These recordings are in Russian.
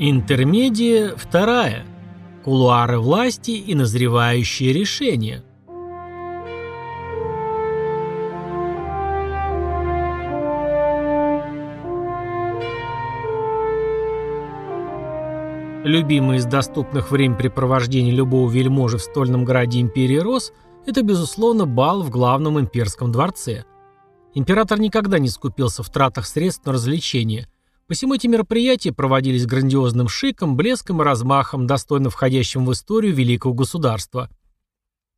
Интермедия вторая. Кулуары власти и назревающие решения. Любимый из доступных времяпрепровождений любого вельможи в стольном граде империи Рос – это, безусловно, бал в главном имперском дворце. Император никогда не скупился в тратах средств на развлечения – Посему эти мероприятия проводились грандиозным шиком, блеском и размахом, достойно входящим в историю великого государства.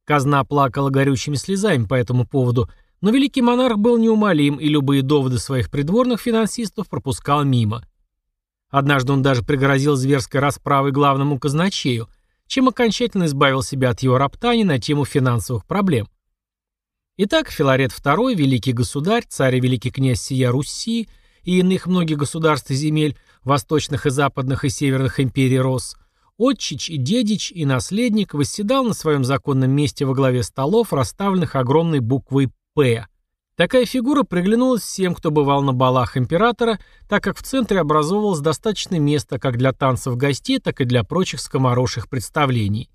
Казна плакала горючими слезами по этому поводу, но великий монарх был неумолим и любые доводы своих придворных финансистов пропускал мимо. Однажды он даже пригрозил зверской расправой главному казначею, чем окончательно избавил себя от его роптаний на тему финансовых проблем. Итак, Филарет II, великий государь, царь и великий князь сия Руси – и иных многих государств и земель, восточных и западных и северных империй Рос, отчич и дедич и наследник восседал на своем законном месте во главе столов, расставленных огромной буквой «П». Такая фигура приглянулась всем, кто бывал на балах императора, так как в центре образовывалось достаточно места как для танцев гостей, так и для прочих скомороших представлений.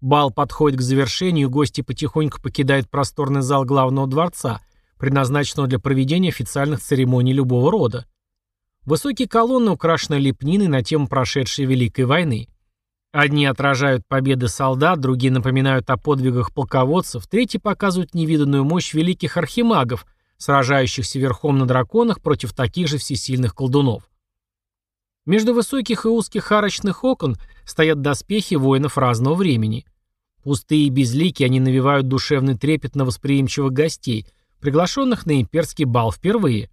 Бал подходит к завершению, гости потихоньку покидают просторный зал главного дворца – предназначенного для проведения официальных церемоний любого рода. Высокие колонны украшены лепниной на тему прошедшей Великой войны. Одни отражают победы солдат, другие напоминают о подвигах полководцев, третьи показывают невиданную мощь великих архимагов, сражающихся верхом на драконах против таких же всесильных колдунов. Между высоких и узких арочных окон стоят доспехи воинов разного времени. Пустые и безликие они навевают душевный трепет на восприимчивых гостей, приглашенных на имперский бал впервые.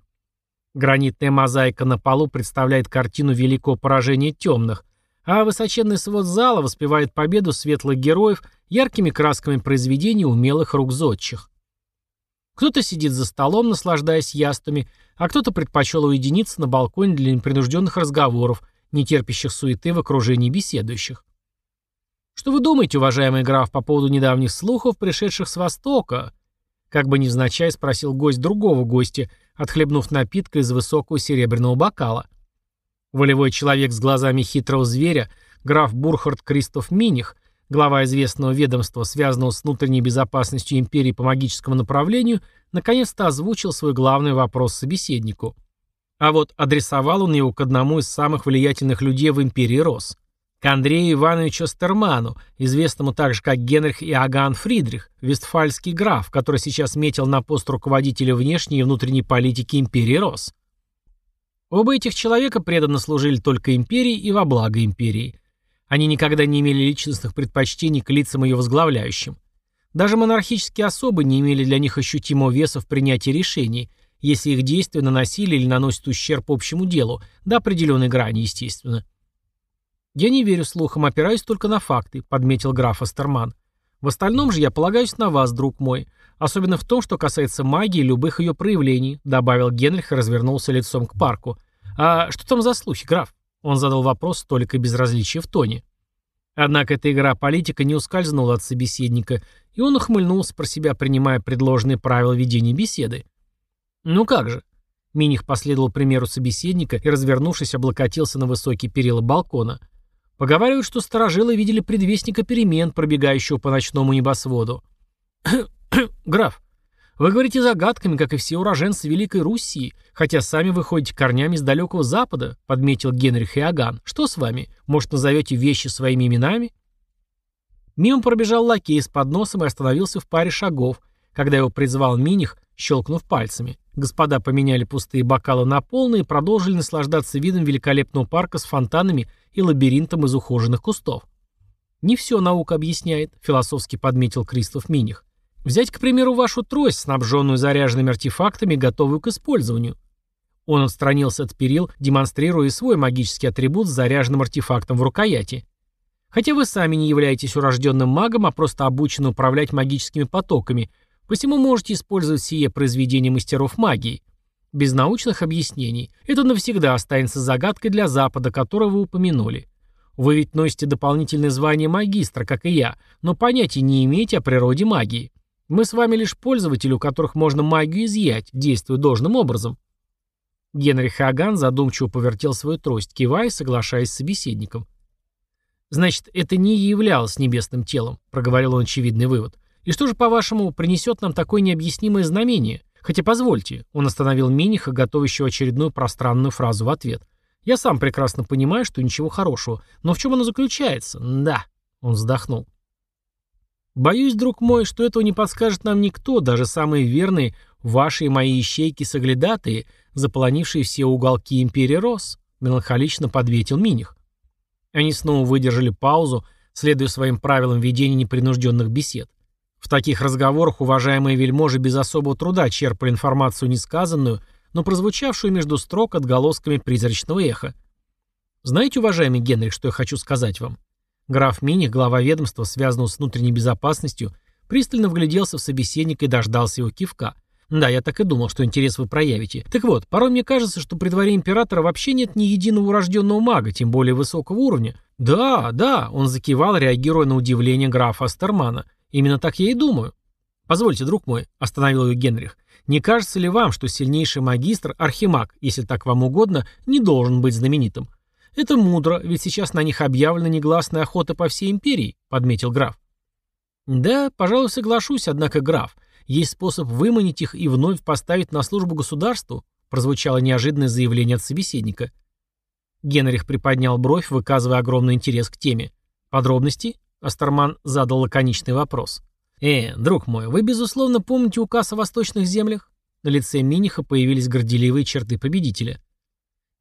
Гранитная мозаика на полу представляет картину великого поражения темных, а высоченный свод зала воспевает победу светлых героев яркими красками произведений умелых рук зодчих. Кто-то сидит за столом, наслаждаясь яствами, а кто-то предпочел уединиться на балконе для непринужденных разговоров, не терпящих суеты в окружении беседующих. Что вы думаете, уважаемый граф, по поводу недавних слухов, пришедших с Востока? Как бы невзначай спросил гость другого гостя, отхлебнув напитка из высокого серебряного бокала. Волевой человек с глазами хитрого зверя, граф Бурхард Кристоф Миних, глава известного ведомства, связанного с внутренней безопасностью империи по магическому направлению, наконец-то озвучил свой главный вопрос собеседнику. А вот адресовал он его к одному из самых влиятельных людей в империи Рос к Андрею Ивановичу Стерману, известному также как Генрих Иоганн Фридрих, вестфальский граф, который сейчас метил на пост руководителя внешней и внутренней политики империи Рос. Оба этих человека преданно служили только империи и во благо империи. Они никогда не имели личностных предпочтений к лицам ее возглавляющим. Даже монархические особы не имели для них ощутимого веса в принятии решений, если их действия наносили или наносят ущерб общему делу, до определенной грани, естественно. «Я не верю слухам, опираюсь только на факты», — подметил граф Астерман. «В остальном же я полагаюсь на вас, друг мой. Особенно в том, что касается магии и любых ее проявлений», — добавил Генрих и развернулся лицом к парку. «А что там за слухи, граф?» Он задал вопрос с толикой безразличия в тоне. Однако эта игра политика не ускользнула от собеседника, и он ухмыльнулся про себя, принимая предложенные правила ведения беседы. «Ну как же?» Миних последовал примеру собеседника и, развернувшись, облокотился на высокие перила балкона — Поговаривают, что сторожилы видели предвестника перемен, пробегающего по ночному небосводу. «Граф, вы говорите загадками, как и все уроженцы Великой Руси, хотя сами выходите корнями с далекого запада», — подметил Генрих Иоганн. «Что с вами? Может, назовете вещи своими именами?» Мимо пробежал лакей с подносом и остановился в паре шагов, когда его призвал Миних, щелкнув пальцами. Господа поменяли пустые бокалы на полные и продолжили наслаждаться видом великолепного парка с фонтанами и лабиринтом из ухоженных кустов. «Не все наука объясняет», — философски подметил Кристоф Миних. «Взять, к примеру, вашу трость, снабженную заряженными артефактами, готовую к использованию». Он отстранился от перил, демонстрируя свой магический атрибут с заряженным артефактом в рукояти. Хотя вы сами не являетесь урожденным магом, а просто обучены управлять магическими потоками, посему можете использовать сие произведение мастеров магии. Без научных объяснений. Это навсегда останется загадкой для Запада, которого вы упомянули. Вы ведь носите дополнительное звание магистра, как и я, но понятия не имеете о природе магии. Мы с вами лишь пользователи, у которых можно магию изъять, действуя должным образом. Генрих Иоганн задумчиво повертел свою трость, кивая, соглашаясь с собеседником. «Значит, это не являлось небесным телом», — проговорил он очевидный вывод. «И что же, по-вашему, принесет нам такое необъяснимое знамение? Хотя, позвольте», — он остановил Миниха, готовящего очередную пространную фразу в ответ. «Я сам прекрасно понимаю, что ничего хорошего. Но в чем оно заключается? Да», — он вздохнул. «Боюсь, друг мой, что этого не подскажет нам никто, даже самые верные ваши и мои ищейки-соглядатые, заполонившие все уголки империи Рос», — меланхолично подветил Миних. Они снова выдержали паузу, следуя своим правилам ведения непринужденных бесед. В таких разговорах уважаемые вельможи без особого труда черпали информацию несказанную, но прозвучавшую между строк отголосками призрачного эха. Знаете, уважаемый Генрих, что я хочу сказать вам? Граф Миних, глава ведомства, связанного с внутренней безопасностью, пристально вгляделся в собеседника и дождался его кивка. Да, я так и думал, что интерес вы проявите. Так вот, порой мне кажется, что при дворе императора вообще нет ни единого урожденного мага, тем более высокого уровня. Да, да, он закивал, реагируя на удивление графа Астермана. Именно так я и думаю. Позвольте, друг мой, остановил ее Генрих. Не кажется ли вам, что сильнейший магистр, архимаг, если так вам угодно, не должен быть знаменитым? Это мудро, ведь сейчас на них объявлена негласная охота по всей империи, подметил граф. Да, пожалуй, соглашусь, однако, граф, есть способ выманить их и вновь поставить на службу государству, прозвучало неожиданное заявление от собеседника. Генрих приподнял бровь, выказывая огромный интерес к теме. «Подробности?» — Астерман задал лаконичный вопрос. «Э, друг мой, вы, безусловно, помните указ о восточных землях?» На лице Миниха появились горделивые черты победителя.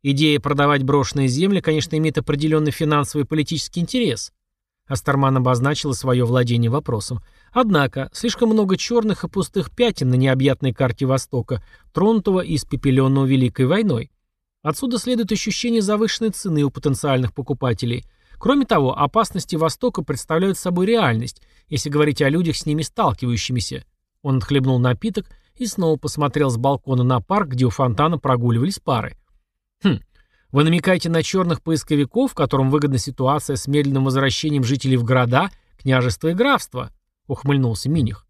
Идея продавать брошенные земли, конечно, имеет определенный финансовый и политический интерес. Астерман обозначила свое владение вопросом. Однако, слишком много черных и пустых пятен на необъятной карте Востока, тронутого и испепеленного Великой войной. Отсюда следует ощущение завышенной цены у потенциальных покупателей. Кроме того, опасности Востока представляют собой реальность, если говорить о людях с ними сталкивающимися. Он отхлебнул напиток и снова посмотрел с балкона на парк, где у фонтана прогуливались пары. Хм, вы намекаете на черных поисковиков, которым выгодна ситуация с медленным возвращением жителей в города, княжества и графства? — ухмыльнулся Миних.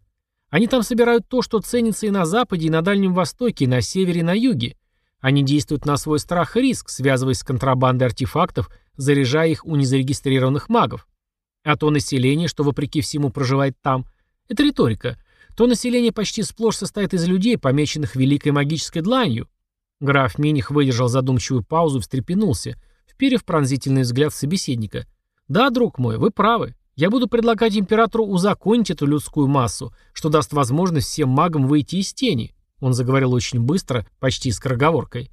«Они там собирают то, что ценится и на Западе, и на Дальнем Востоке, и на Севере, и на Юге. Они действуют на свой страх и риск, связываясь с контрабандой артефактов, заряжая их у незарегистрированных магов. А то население, что вопреки всему проживает там, это риторика. То население почти сплошь состоит из людей, помеченных великой магической дланью. Граф Миних выдержал задумчивую паузу и встрепенулся, вперев пронзительный взгляд собеседника. «Да, друг мой, вы правы. Я буду предлагать императору узаконить эту людскую массу, что даст возможность всем магам выйти из тени. Он заговорил очень быстро, почти скороговоркой.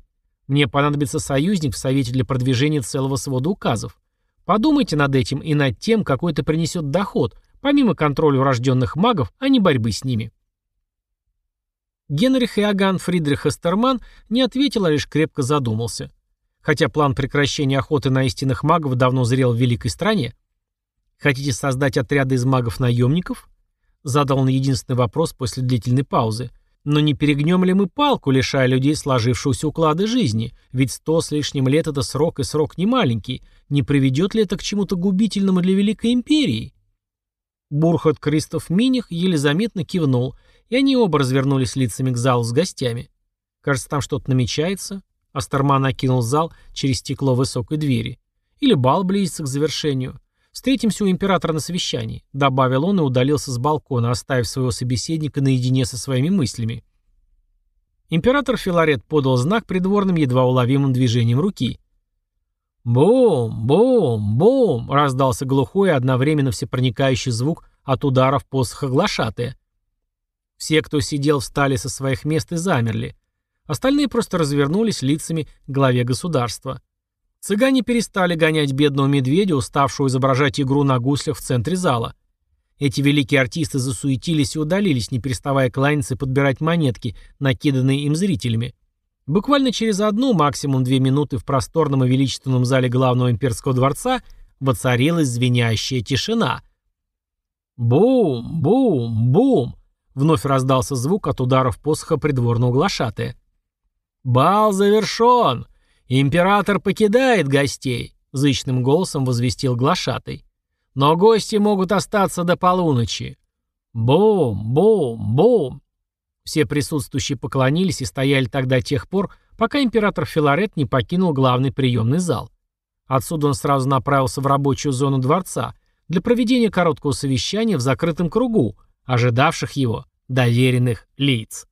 Мне понадобится союзник в Совете для продвижения целого свода указов. Подумайте над этим и над тем, какой это принесет доход, помимо контроля врожденных магов, а не борьбы с ними. Генрих Иоганн Фридрих Эстерман не ответил, а лишь крепко задумался. Хотя план прекращения охоты на истинных магов давно зрел в великой стране, Хотите создать отряды из магов-наемников? Задал он единственный вопрос после длительной паузы. Но не перегнем ли мы палку, лишая людей сложившегося уклада жизни? Ведь сто с лишним лет это срок, и срок не маленький. Не приведет ли это к чему-то губительному для Великой Империи? Бурхот Кристоф Миних еле заметно кивнул, и они оба развернулись лицами к залу с гостями. Кажется, там что-то намечается. Астерман окинул зал через стекло высокой двери. Или бал близится к завершению. «Встретимся у императора на совещании», — добавил он и удалился с балкона, оставив своего собеседника наедине со своими мыслями. Император Филарет подал знак придворным едва уловимым движением руки. «Бум! Бум! Бум!» — раздался глухой и одновременно всепроникающий звук от ударов посоха глашатая. Все, кто сидел, встали со своих мест и замерли. Остальные просто развернулись лицами к главе государства. Цыгане перестали гонять бедного медведя, уставшего изображать игру на гуслях в центре зала. Эти великие артисты засуетились и удалились, не переставая кланяться и подбирать монетки, накиданные им зрителями. Буквально через одну, максимум две минуты в просторном и величественном зале главного имперского дворца воцарилась звенящая тишина. «Бум! Бум! Бум!» Вновь раздался звук от ударов посоха придворного глашатая. «Бал завершен! «Император покидает гостей», — зычным голосом возвестил глашатый. «Но гости могут остаться до полуночи». Бум, бум, бум. Все присутствующие поклонились и стояли тогда тех пор, пока император Филарет не покинул главный приемный зал. Отсюда он сразу направился в рабочую зону дворца для проведения короткого совещания в закрытом кругу, ожидавших его доверенных лиц.